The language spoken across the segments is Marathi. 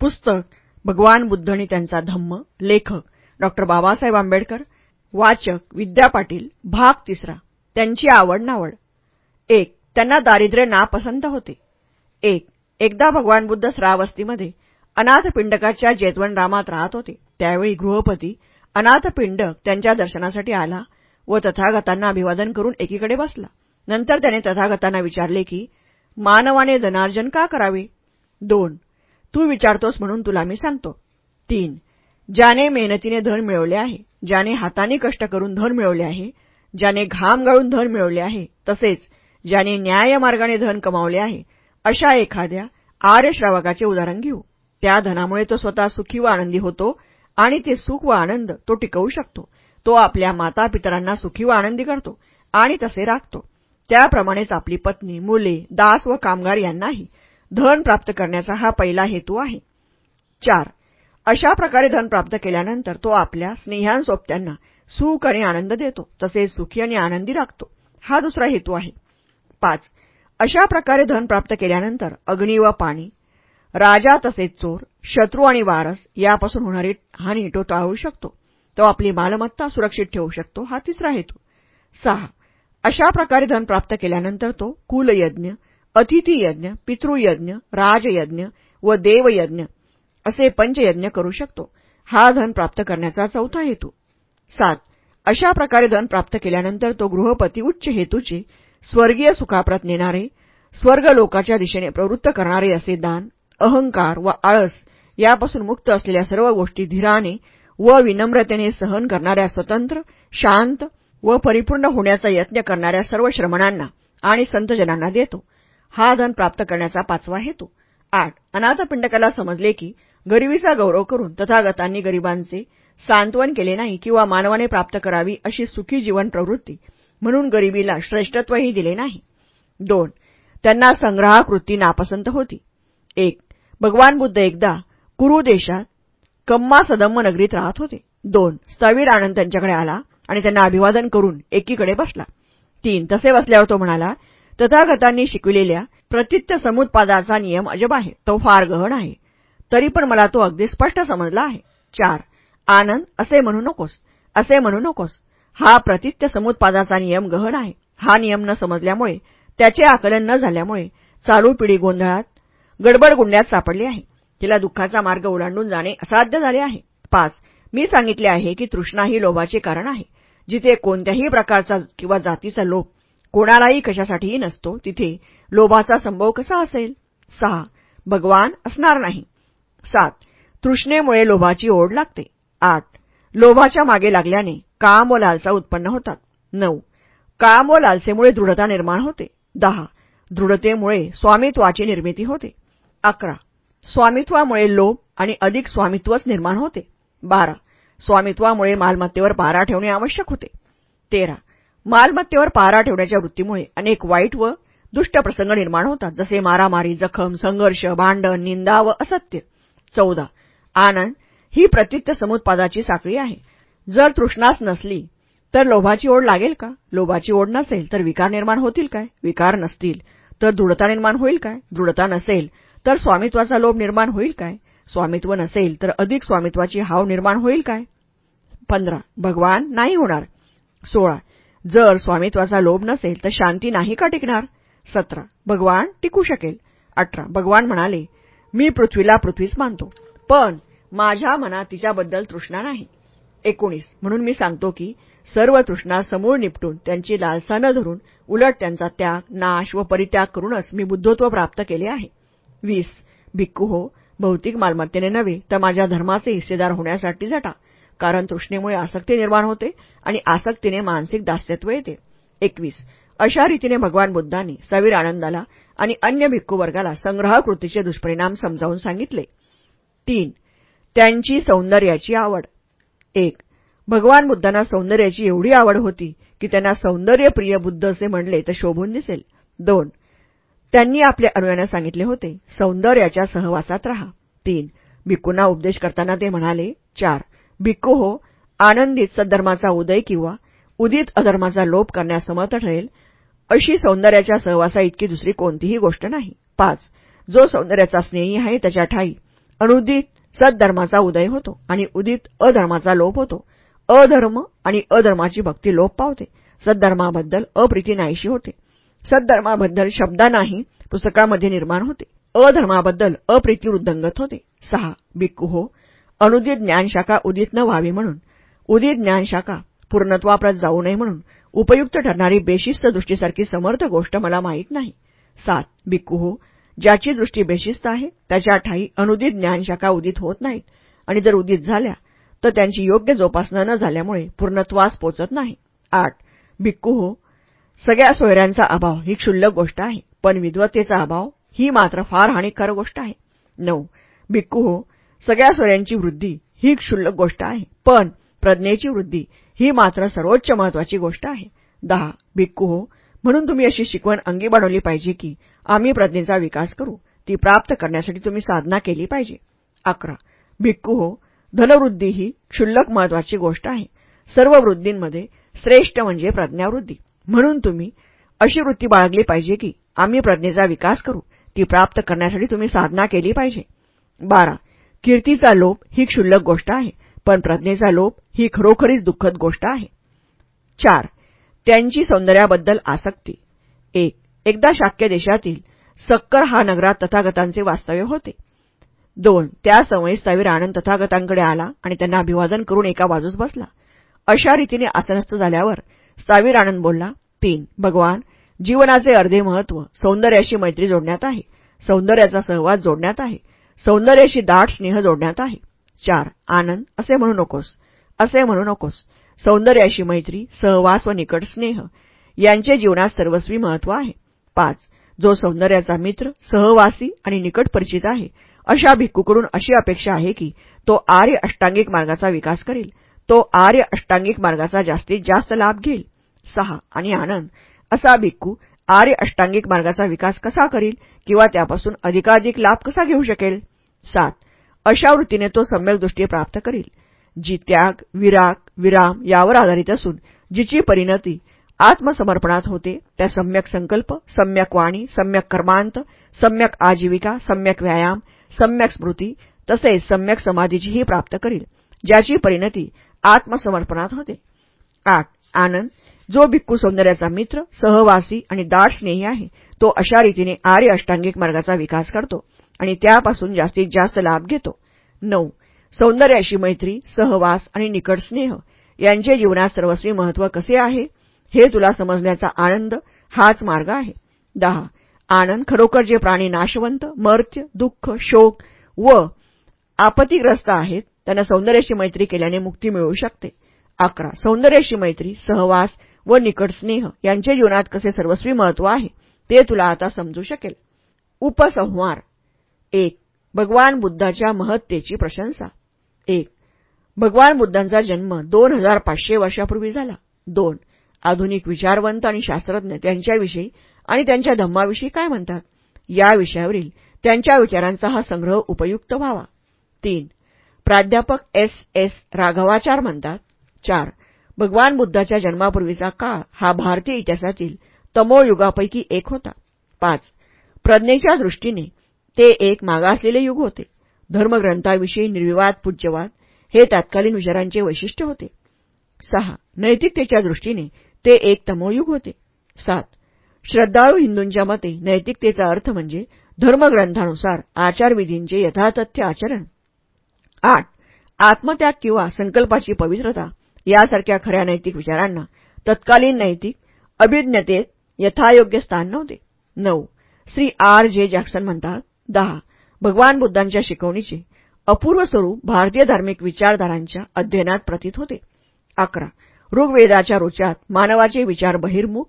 पुस्तक भगवान बुद्धनी त्यांचा धम्म लेखक डॉक्टर बाबासाहेब आंबेडकर वाचक विद्या पाटील भाग तिसरा त्यांची आवड नावड एक त्यांना दारिद्र्य नापसंत होते. एक एकदा भगवान बुद्ध श्रावस्तीमध्ये अनाथपिंडकाच्या जेतवनरामात राहत होते. त्यावेळी गृहपती अनाथपिंडक त्यांच्या दर्शनासाठी आला व तथागतांना अभिवादन करून एकीकडे बसला. नंतर त्याने तथागतांना विचारले की मानवाने धनार्जन का करावे? दोन तू विचारतोस म्हणून तुला मी सांगतो. तीन ज्याने मेहनतीने धन मिळवले आहे ज्याने हाताने कष्ट करून धन मिळवले आहे ज्याने घाम गाळून धन मिळवले आहे तसेच ज्याने न्यायमार्गाने धन कमावले आहे अशा एखाद्या आर्यश्रावकाचे उदाहरण घेऊ. त्या धनामुळे तो स्वतः सुखी व आनंदी होतो आणि ते सुख व आनंद तो टिकवू शकतो. तो आपल्या माता पितरांना सुखी व आनंदी करतो आणि तसे राखतो. त्याप्रमाणेच आपली पत्नी मुले दास व कामगार यांनाही धन प्राप्त करण्याचा हा पहिला हेतू आहे. चार. अशा प्रकारे धन प्राप्त केल्यानंतर तो आपल्या स्नेहांसोबत्यांना सुख आणि आनंद देतो तसेच सुखी आणि आनंदी राखतो. हा दुसरा हेतू आहे. पाच. अशा प्रकारे धन प्राप्त केल्यानंतर अग्नी व पाणी राजा तसेच चोर शत्रू आणि वारस यापासून होणारी हानी तो टाळू शकतो. तो आपली मालमत्ता सुरक्षित ठेवू शकतो हा तिसरा हेतू. सहा. अशा प्रकारे धन प्राप्त केल्यानंतर तो कुलयज्ञ अतिथीयज्ञ पितृयज्ञ राजयज्ञ व देवयज्ञ असे पंचयज्ञ करू शकतो. हा धन प्राप्त करण्याचा चौथा हेतू. सात. अशा प्रकारे धन प्राप्त केल्यानंतर तो गृहपती उच्च हेतूचे स्वर्गीय सुखाप्रत नेणारे स्वर्ग लोकाच्या दिशेने प्रवृत्त करणारे असे दान अहंकार व आळस यापासून मुक्त असलेल्या सर्व गोष्टी धीराने व विनम्रतेने सहन करणाऱ्या स्वतंत्र शांत व परिपूर्ण होण्याचा यत्न करणाऱ्या सर्व श्रमणांना आणि संतजनांना देतो. हा धन प्राप्त करण्याचा पाचवा हेतू. आठ. अनाथपिंडकाला समजले की गरिबीचा गौरव करून तथागतांनी गरिबांचे सांत्वन केले नाही किंवा मानवाने प्राप्त करावी अशी सुखी जीवन प्रवृत्ती म्हणून गरिबीला श्रेष्ठत्वही दिले नाही. दोन. त्यांना संग्रहाकृती नापसंत होती. एक. भगवान बुद्ध एकदा कुरु देशात कम्मा सदम्म नगरीत राहत होते. दोन. स्थवीर आनंद त्यांच्याकडे आला आणि त्यांना अभिवादन करून एकीकडे बसला. तीन. तसे बसल्यावर तो म्हणाला तथागतांनी शिकविलेल्या प्रतित्य समुत्पादाचा नियम अजब आहे. तो फार गहन आहे. तरी पण मला तो अगदी स्पष्ट समजला आहे. चार. आनंद असे म्हणू नकोस. असे म्हणू नकोस. हा प्रतित्य समुत्पादाचा नियम गहन आहे. हा नियम न समजल्यामुळे त्याचे आकलन न झाल्यामुळे चालू पिढी गोंधळात गडबडगुंड्यात सापडली आहे. तिला दुःखाचा मार्ग ओलांडून जाणे असाध्य झाले आहे. पाच. मी सांगितले आहे की तृष्णा ही लोभाचे कारण आहे. जिथे कोणत्याही प्रकारचा किंवा जातीचा लोभ कोणालाही कशासाठीही नसतो तिथे लोभाचा संभव कसा असेल? सहा भगवान असणार नाही. सात तृष्णेमुळे लोभाची ओढ लागते. आठ लोभाच्या मागे लागल्याने काम व लालसा उत्पन्न होतात. नऊ काम व लालसेमुळे दृढता निर्माण होते. दहा दृढतेमुळे स्वामित्वाची निर्मिती होते. अकरा स्वामित्वामुळे लोभ आणि अधिक स्वामित्वच निर्माण होते. बारा स्वामित्वामुळे मालमत्तेवर पारा ठेवणे आवश्यक होते. तेरा मालमत्तेवर पारा ठेवण्याच्या वृत्तीमुळे अनेक वाईट व दुष्ट प्रसंग निर्माण होतात. जसे मारामारी जखम संघर्ष भांडण निंदा व असत्य. चौदा. आनंद ही प्रत्युत्त समुत्पादाची साखळी आहे. जर तृष्णास नसली तर लोभाची ओढ लागेल का? लोभाची ओढ नसेल तर विकार निर्माण होतील काय? विकार नसतील तर दृढता निर्माण होईल काय? दृढता नसेल तर स्वामित्वाचा लोभ निर्माण होईल काय? स्वामित्व नसेल तर अधिक स्वामित्वाची हाव निर्माण होईल काय? पंधरा. भगवान नाही होणार. सोळा. जर स्वामित्वाचा लोभ नसेल तर शांती नाही का टिकणार? सतरा भगवान टिकू शकेल. अठरा भगवान म्हणाले मी पृथ्वीला पृथ्वीच मानतो पण माझ्या मनात तिच्याबद्दल तृष्णा नाही. एकोणीस म्हणून मी सांगतो की सर्व तृष्णा समूळ निपटून त्यांची लालसा न धरून उलट त्यांचा त्याग नाश व परित्याग करूनच मी बुद्धत्व प्राप्त केले आहे. वीस भिक्खू हो भौतिक मालमत्तेने नव्हे तर माझ्या धर्माचे हिस्सेदार होण्यासाठी झटा. कारण तृष्णेमुळे आसक्ती निर्माण होते आणि आसक्तीने मानसिक दास्यत्व येते. एकवीस. अशा रीतीने भगवान बुद्धांनी सवीर आनंदाला आणि अन्य भिक्खू वर्गाला संग्रहकृतीचे दुष्परिणाम समजावून सांगितले. तीन. त्यांची सौंदर्याची आवड. एक. भगवान बुद्धांना सौंदर्याची एवढी आवड होती की त्यांना सौंदर्यप्रिय बुद्ध असे म्हणले तर शोभून दिसेल. दोन. त्यांनी आपल्या अनुयांना सांगितले होते सौंदर्याच्या सहवासात राहा. तीन. भिक्कूंना उपदेश करताना ते म्हणाले चार. भिक्खू हो आनंदीत सद्धर्माचा उदय किंवा उदित अधर्माचा लोप करण्यास समर्थ ठरेल अशी सौंदर्याच्या सहवासा इतकी दुसरी कोणतीही गोष्ट नाही. पाच जो सौंदर्याचा स्नेही आहे त्याच्या ठाई अनुदित सद्धर्माचा उदय होतो आणि उदित अधर्माचा लोप होतो. अधर्म आणि अधर्माची भक्ती लोप पावते. सद्धर्माबद्दल अप्रिती नाहीशी होते. सद्धर्माबद्दल शब्दांनाही पुस्तकामध्ये निर्माण होते. अधर्माबद्दल अप्रिती वृद्धंगत होते. सहा बिक्कू हो अनुदित ज्ञानशाखा उदित न व्हावी म्हणून उदित ज्ञानशाखा पूर्णत्वाप्रत जाऊ नये म्हणून उपयुक्त ठरणारी बेशिस्त दृष्टीसारखी समर्थ गोष्ट मला माहीत नाही. सात बिक्कू हो ज्याची दृष्टी बेशिस्त आहे त्याच्या ठाई अनुदित ज्ञानशाखा उदित होत नाहीत आणि जर उदित झाल्या तर त्यांची योग्य जोपासना न झाल्यामुळे पूर्णत्वास पोचत नाही. आठ भिक्कू हो सगळ्या सोयऱ्यांचा अभाव ही क्षुल्लक गोष्ट आहे पण विद्वत्तेचा अभाव ही मात्र फार हानिकारक गोष्ट आहे. नऊ भिक्कू हो सगळ्या स्वर्यांची वृद्धी ही क्षुल्लक गोष्ट आहे. पण प्रज्ञेची वृद्धी ही मात्र सर्वोच्च महत्वाची गोष्ट आहे. दहा भिक्कू हो. म्हणून तुम्ही अशी शिकवण अंगी बनवली पाहिजे की आम्ही प्रज्ञेचा विकास करू. ती प्राप्त करण्यासाठी तुम्ही साधना केली पाहिजे. अकरा भिक्कू हो. धनवृद्धी ही क्षुल्लक महत्वाची गोष्ट आहे. सर्व वृद्धींमध्ये श्रेष्ठ म्हणजे प्रज्ञावृद्धी. म्हणून तुम्ही अशी वृत्ती बाळगली पाहिजे की आम्ही प्रज्ञेचा विकास करू. ती प्राप्त करण्यासाठी तुम्ही साधना केली पाहिजे. बारा कीर्तीचा लोप ही क्षुल्लक गोष्ट आहे पण प्रज्ञेचा लोप ही खरोखरीच दुःखद गोष्ट आहे. चार त्यांची सौंदर्याबद्दल आसक्ती. एक एकदा शाक्य देशातील सक्कर हा नगरात तथागतांचे वास्तव्य होते. दोन त्या समयी स्थवीर आनंद तथागतांकडे आला आणि त्यांना अभिवादन करून एका बाजूस बसला. अशा रीतीने आसनस्थ झाल्यावर स्थावीर आनंद बोलला तीन भगवान जीवनाचे अर्धे महत्त्व सौंदर्याशी मैत्री जोडण्यात आहे. सौंदर्याचा सहवास जोडण्यात आहे. सौंदर्याशी दाट स्नेह जोडण्यात आहे. चार आनंद. असे म्हणू नकोस. असे म्हणू नकोस. सौंदर्याशी मैत्री सहवास व निकट स्नेह यांचे जीवनात सर्वस्वी महत्त्व आहे. पाच जो सौंदर्याचा मित्र सहवासी आणि निकट परिचित आहे अशा भिक्खूकडून अशी अपेक्षा आहे की तो आर्य अष्टांगिक मार्गाचा विकास करेल. तो आर्य अष्टांगिक मार्गाचा जास्तीत जास्त लाभ घेईल. सहा आणि आनंद. असा भिक्खू आर्य अष्टांगिक मार्गाचा विकास कसा करील किंवा त्यापासून अधिकाधिक लाभ कसा घेऊ शकेल? सात. अशा वृत्तीने तो सम्यक दृष्टी प्राप्त करील. जी त्याग विराग विराम यावर आधारित असून जिची परिणती आत्मसमर्पणात होते त्या सम्यक संकल्प सम्यक वाणी सम्यक कर्मांत सम्यक आजीविका सम्यक व्यायाम सम्यक स्मृती तसेच सम्यक समाधीचीही प्राप्त करील ज्याची परिणती आत्मसमर्पणात होते. आठ. आनंद. जो भिक्खू सौंदर्याचा मित्र सहवासी आणि दाट स्नेही आहे तो अशा रीतीने आर्य अष्टांगिक मार्गाचा विकास करतो. आणि त्यापासून जास्तीत जास्त लाभ घेतो. नऊ. सौंदर्याशी मैत्री सहवास आणि निकट स्नेह यांचे जीवनात सर्वस्वी महत्त्व कसे आहे? हे तुला समजण्याचा आनंद हाच मार्ग आहे. दहा. आनंद खरोखर जे प्राणी नाशवंत मर्त्य दुःख शोक व आपत्तीग्रस्त आहेत त्यांना सौंदर्याशी मैत्री केल्याने मुक्ती मिळू शकते. अकरा. सौंदर्याशी मैत्री सहवास व निकट स्नेह यांचे जीवनात कसे सर्वस्वी महत्त्व आहे ते तुला आता समजू शकेल. उपसंहार. एक भगवान बुद्धाच्या महत्तेची प्रशंसा. एक भगवान बुद्धांचा जन्म दोन हजार पाचशे वर्षापूर्वी झाला. दोन आधुनिक विचारवंत आणि शास्त्रज्ञ त्यांच्याविषयी आणि त्यांच्या धम्माविषयी काय म्हणतात? या विषयावरील त्यांच्या विचारांचा हा संग्रह उपयुक्त व्हावा. तीन प्राध्यापक एस एस राघवाचार म्हणतात. चार भगवान बुद्धाच्या जन्मापूर्वीचा काळ हा भारतीय इतिहासातील तमोयुगापैकी एक होता. पाच प्रज्ञेच्या दृष्टीने ते एक मागासलेले युग होते. धर्मग्रंथाविषयी निर्विवाद पूज्यवाद हे तत्कालीन विचारांचे वैशिष्ट्य होते. सहा. नैतिकतेच्या दृष्टीने ते एक तमोयुग होते. सात. श्रद्धाळू हिंदूंच्या मते नैतिकतेचा अर्थ म्हणजे धर्मग्रंथानुसार आचारविधींचे यथातथ्य आचरण. आठ. आत्मत्याग किंवा संकल्पाची पवित्रता यासारख्या खऱ्या नैतिक विचारांना तत्कालीन नैतिक अभिज्ञतेत यथायोग्य स्थान नव्हते. नऊ. श्री आर जे जॅक्सन म्हणतात दहा. भगवान बुद्धांच्या शिकवणीचे अपूर्व स्वरूप भारतीय धार्मिक विचारधारांच्या अध्ययनात प्रतीत होते. अकरा. ऋग्वेदाच्या रोचात मानवाचे विचार बहिर्मुख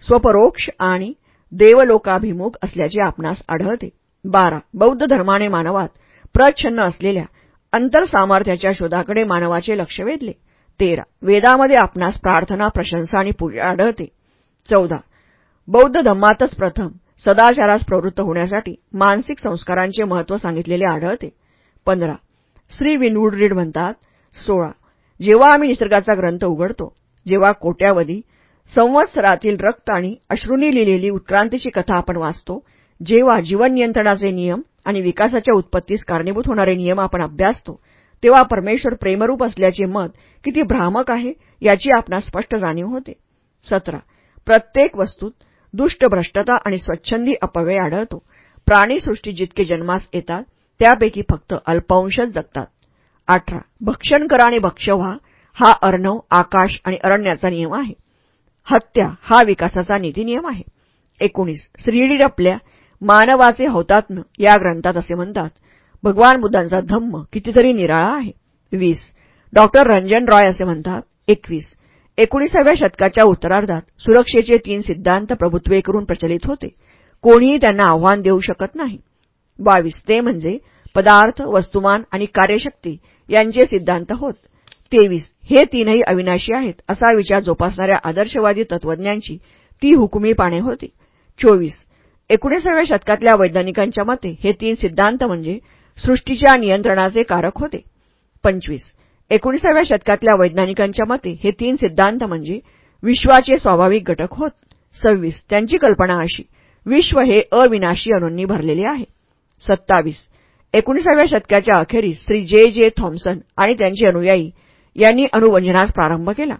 स्वपरोक्ष आणि देवलोकाभिमुख असल्याचे आपणास आढळते. बारा. बौद्ध धर्माने मानवात प्रच्छन्न असलेल्या अंतरसामर्थ्याच्या शोधाकडे मानवाचे लक्ष वेधले. तेरा. वेदामध्ये आपणास प्रार्थना प्रशंसा आणि पूजा आढळते. चौदा. बौद्ध धम्मातच प्रथम सदाचारास प्रवृत्त होण्यासाठी मानसिक संस्कारांचे महत्त्व सांगितलेले आढळते. पंधरा. श्री विनवूड रीड म्हणतात सोळा. जेव्हा आम्ही निसर्गाचा ग्रंथ उघडतो जेव्हा कोट्यावधी संवत्सरातील रक्त आणि अश्रूंनी लिहिलेली उत्क्रांतीची कथा आपण वाचतो जेव्हा जीवन नियंत्रणाचे नियम आणि विकासाच्या उत्पत्तीस कारणीभूत होणारे नियम आपण अभ्यासतो तेव्हा परमेश्वर प्रेमरूप असल्याचे मत किती भ्रामक आहे याची आपणास स्पष्ट जाणीव होते. सतरा. प्रत्येक वस्तूत दुष्ट भ्रष्टता आणि स्वच्छंदी अपव्यय आढळतो. प्राणीसृष्टी जितके जन्मास येतात त्यापैकी फक्त अल्पांशच जगतात. अठरा. भक्षण करा आणि भक्ष व्हा. हा अर्णव आकाश आणि अरण्याचा नियम आहे. हत्या हा विकासाचा नीती नियम आहे. एकोणीस. श्रीडीरपल्या मानवाचे हौतात्म्य या ग्रंथात असे म्हणतात भगवान बुद्धांचा धम्म कितीतरी निराळा आहे. वीस. डॉक्टर रंजन रॉय असे म्हणतात एकवीस. एकोणीसाव्या शतकाच्या उत्तरार्धात सुरक्षेचे तीन सिद्धांत प्रभुत्वेकरून प्रचलित होते. कोणीही त्यांना आव्हान देऊ शकत नाही. बावीस ते म्हणजे पदार्थ वस्तुमान आणि कार्यशक्ती यांचे सिद्धांत होत. तेवीस हे तीनही अविनाशी आहेत असा विचार जोपासणाऱ्या आदर्शवादी तत्वज्ञांची ती हुकुमी पाने होती. चोवीस एकोणीसाव्या शतकातल्या वैज्ञानिकांच्या मते हे तीन सिद्धांत म्हणजे सृष्टीच्या नियंत्रणाचे कारक होते. पंचवीस एकोणीसाव्या शतकातल्या वैज्ञानिकांच्या मते हे तीन सिद्धांत म्हणजे विश्वाचे स्वाभाविक घटक होत सव्वीस त्यांची कल्पना अशी विश्व हे अविनाशी अणूंनी भरलेले आहे. सत्तावीस एकोणीसाव्या शतकाच्या अखेरीस श्री जे जे थॉम्सन आणि त्यांचे अनुयायी यांनी अणुवंजनास प्रारंभ केला.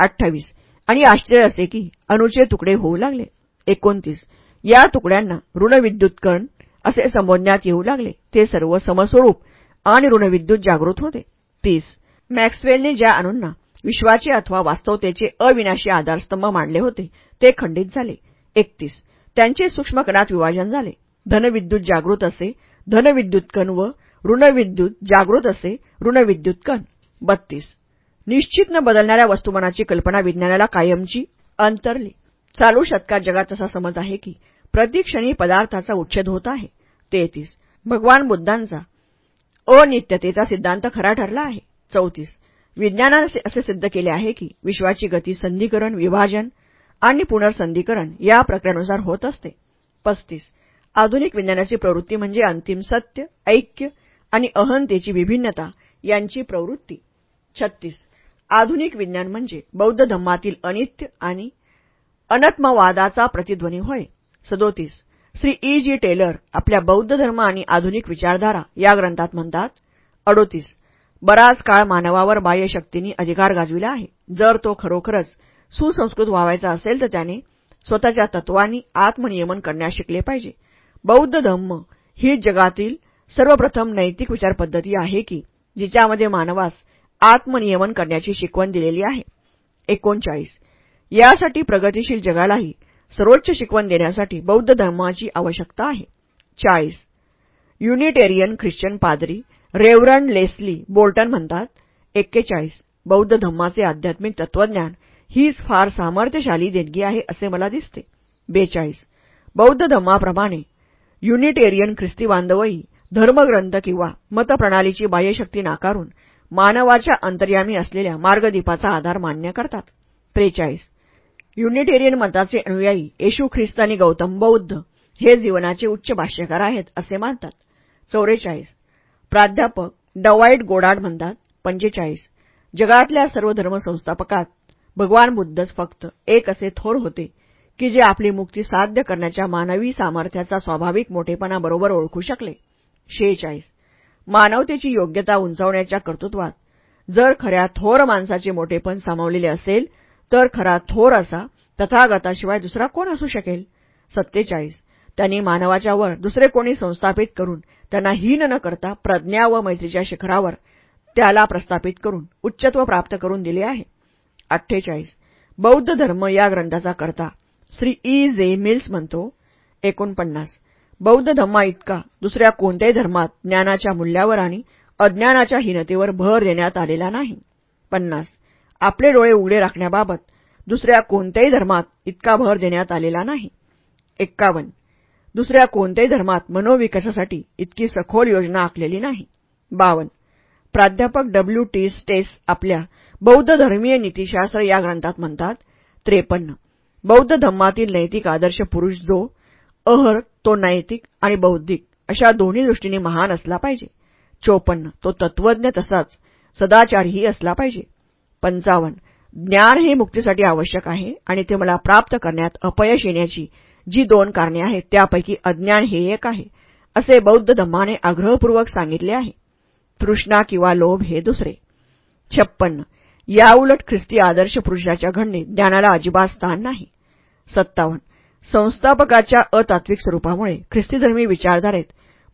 अठ्ठावीस आणि आश्चर्य असे की अणुचे तुकडे होऊ लागले. एकोणतीस या तुकड्यांना ऋणविद्युतकण असे संबोधण्यात येऊ लागले. ते सर्व समस्वरूप आणि ऋणविद्युत जागृत होते. तीस मॅक्सवेलने ज्या अणूंना विश्वाचे अथवा वास्तवतेचे अविनाशी आधारस्तंभ मांडले होते ते खंडित झाले. एकतीस. त्यांचे सूक्ष्मकणात विभाजन झाले. धनविद्युत जागृत असे धनविद्युत कण व ऋणविद्युत जागृत असे ऋणविद्युत कण. बत्तीस. निश्चित न बदलणाऱ्या वस्तुमानाची कल्पना विज्ञानाला कायमची अंतरली. चालू शतकात जगात असा समज आहे की प्रतिक्षणी पदार्थाचा उच्छेद होत आहे. तेहतीस. भगवान बुद्धांचा अनित्यतेचा सिद्धांत खरा ठरला आहे. चौतीस. विज्ञानाने असे सिद्ध केले आहे की विश्वाची गती संधीकरण विभाजन आणि पुनर्संधीकरण या प्रक्रियानुसार होत असते. पस्तीस. आधुनिक विज्ञानाची प्रवृत्ती म्हणजे अंतिम सत्य ऐक्य आणि अहंतेची विभिन्नता यांची प्रवृत्ती. छत्तीस. आधुनिक विज्ञान म्हणजे बौद्ध धम्मातील अनित्य आणि अनत्मवादाचा प्रतिध्वनी होय. सदोतीस. श्री ई. जी. टेलर आपल्या बौद्ध धर्म आणि आधुनिक विचारधारा या ग्रंथात म्हणतात अडोतीस. बराच काळ मानवावर बाह्यशक्तींनी अधिकार गाजविला आहे. जर तो खरोखरच सुसंस्कृत व्हावायचा असेल तर त्याने स्वतःच्या तत्वांनी आत्मनियमन करण्यास शिकले पाहिजे. बौद्ध धम्म ही जगातील सर्वप्रथम नैतिक विचारपद्धती आहे की जिच्यामध्ये मानवास आत्मनियमन करण्याची शिकवण दिलेली आहे. एकोणचाळीस. यासाठी प्रगतीशील जगालाही सर्वोच्च शिकवण देण्यासाठी बौद्ध धर्माची आवश्यकता आहे. चाळीस. युनिटेरियन ख्रिश्चन पादरी रेवरन लेस्ली बोल्टन म्हणतात एक्केचाळीस बौद्ध धम्माचे आध्यात्मिक तत्वज्ञान हीच फार सामर्थ्यशाली देणगी आहे असे मला दिसते. बेचाळीस बौद्ध धम्माप्रमाणे युनिटेरियन ख्रिस्ती बांधवही धर्मग्रंथ किंवा मतप्रणालीची बाह्यशक्ती नाकारून मानवाच्या अंतर्यामी असलेल्या मार्गदीपाचा आधार मान्य करतात. त्रेचाळीस युनिटेरियन मताचे अनुयायी येशू ख्रिस्त आणि गौतम बौद्ध हे जीवनाचे उच्च भाष्यकार आहेत असे मानतात. चौवेचाळीस प्राध्यापक डवाईट गोडाड म्हणतात पंचेचाळीस. जगातल्या सर्व धर्मसंस्थापकात भगवान बुद्धच फक्त एक असे थोर होते की जे आपली मुक्ती साध्य करण्याच्या मानवी सामर्थ्याचा स्वाभाविक मोठेपणाबरोबर ओळखू शकले. शेहेचाळीस. मानवतेची योग्यता उंचावण्याच्या कर्तृत्वात जर खऱ्या थोर माणसाचे मोठेपण सामावलेले असेल तर खरा थोर असा तथागताशिवाय दुसरा कोण असू शकेल? सत्तेचाळीस. त्यांनी मानवाच्या वर दुसरे कोणी संस्थापित करून त्यांना हीन न करता प्रज्ञा व मैत्रीच्या शिखरावर त्याला प्रस्थापित करून उच्चत्व प्राप्त करून दिले आहे. अठ्ठेचाळीस. बौद्ध धर्म या ग्रंथाचा करता श्री ई. जे. मिल्स म्हणतो एकोणपन्नास. बौद्ध धम्मा इतका दुसऱ्या कोणत्याही धर्मात ज्ञानाच्या मूल्यावर आणि अज्ञानाच्या हीनतेवर भर देण्यात आलेला नाही. पन्नास. आपले डोळे उघडे राखण्याबाबत दुसऱ्या कोणत्याही धर्मात इतका भर देण्यात आलेला नाही. एक्कावन्न दुसऱ्या कोणत्याही धर्मात मनोविकासासाठी इतकी सखोल योजना आखलेली नाही. बावन. प्राध्यापक डब्ल्यू टी स्टेस आपल्या बौद्ध धर्मीय नीतीशास्त्र या ग्रंथात म्हणतात त्रेपन्न. बौद्ध धम्मातील नैतिक आदर्श पुरुष जो अहर तो नैतिक आणि बौद्धिक अशा दोन्ही दृष्टीने महान असला पाहिजे. चोपन्न. तो तत्वज्ञ तसाच सदाचारही असला पाहिजे. पंचावन्न ज्ञान हे मुक्तीसाठी आवश्यक आहे आणि ते मला प्राप्त करण्यात अपयश येण्याची जी दोन कारणे आहेत त्यापैकी अज्ञान हे एक आहे असे बौद्ध धम्माने आग्रहपूर्वक सांगितले आहे. तृष्णा किंवा लोभ हे दुसरे. छप्पन्न. याउलट ख्रिस्ती आदर्श पुरुषाच्या घडणीत ज्ञानाला अजिबात स्थान नाही. सत्तावन्न. संस्थापकाच्या अतात्विक स्वरूपामुळे ख्रिस्तीधर्मी विचारधारेत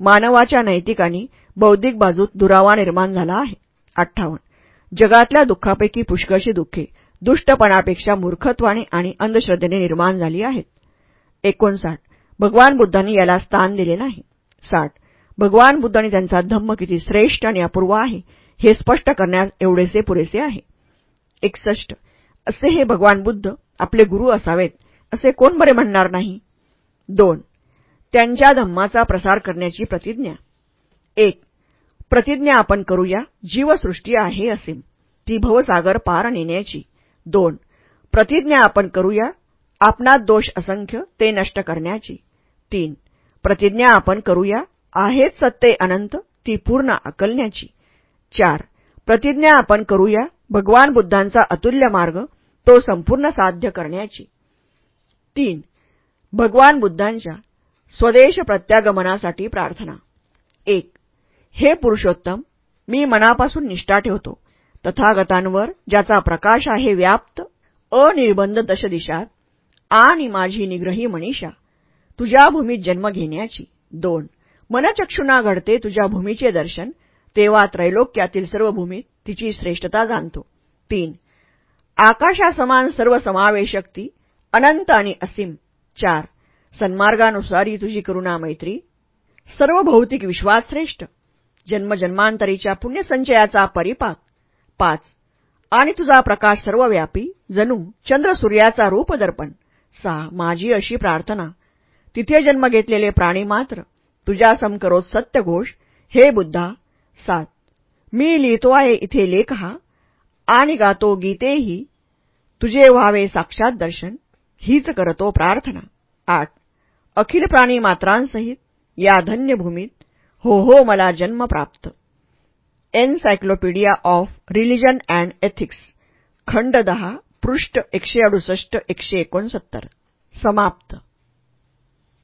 मानवाच्या नैतिक आणि बौद्धिक बाजूत दुरावा निर्माण झाला आहे. अठ्ठावन्न. जगातल्या दुःखापैकी पुष्कळशी दुःखे दुष्टपणापेक्षा मूर्खत्वाने आणि अंधश्रद्धेने निर्माण झाली आहेत. एकोणसाठ. भगवान बुद्धांनी याला स्थान दिले नाही. साठ. भगवान बुद्ध आणि त्यांचा धम्म किती श्रेष्ठ आणि अपूर्व आहे हे स्पष्ट करण्यास एवढेसे पुरेसे आहे. एकसष्ट. असे हे भगवान बुद्ध आपले गुरु असावेत असे कोण बरे म्हणणार नाही? दोन. त्यांच्या धम्माचा प्रसार करण्याची प्रतिज्ञा. एक. प्रतिज्ञा आपण करूया जीवसृष्टी आहे असे ती भवसागर पार नेण्याची दोन. प्रतिज्ञा आपण करूया आपणात दोष असंख्य ते नष्ट करण्याची. तीन प्रतिज्ञा आपण करूया. आहेच सत्ते अनंत ती पूर्ण आकलण्याची चार प्रतिज्ञा आपण करूया. भगवान बुद्धांचा अतुल्य मार्ग तो संपूर्ण साध्य करण्याची. तीन भगवान बुद्धांच्या स्वदेश प्रत्यागमनासाठी प्रार्थना. एक हे पुरुषोत्तम मी मनापासून निष्ठा ठेवतो. तथागतांवर ज्याचा प्रकाश आहे व्याप्त अनिर्बंध दशदिशात आणि माझी निग्रही मनीषा तुझ्या भूमीत जन्म घेण्याची दोन. मनचक्षुना घडते तुझ्या भूमीचे दर्शन तेव्हा त्रैलोक्यातील सर्व भूमीत तिची श्रेष्ठता जाणतो. तीन. आकाशासमान सर्व समावेशक ती अनंत आणि असीम. चार. सन्मार्गानुसारी तुझी करुणा मैत्री. सर्व भौतिक विश्वास श्रेष्ठ. जन्मजन्मांतरीच्या पुण्यसंचयाचा परिपाक. पाच. आणि तुझा प्रकाश सर्वव्यापी जणू चंद्र सूर्याचा रूपदर्पण सा माझी अशी प्रार्थना. तिथे जन्म घेतलेले प्राणी मात्र तुझ्या समकरोत सत्यघोष हे बुद्धा सात. मी लिहितो आहे इथे लेख हा आणि गातो गीतेही. तुझे व्हावे साक्षात दर्शन हीच करतो प्रार्थना. आठ. अखिल प्राणी मात्रांसहित या धन्य भूमीत हो हो मला जन्म प्राप्त. Encyclopaedia of religion and ethics. खंड दहा पृष्ठ एकशे अडुसष्ट एकशे एकोणसत्तर. समाप्त.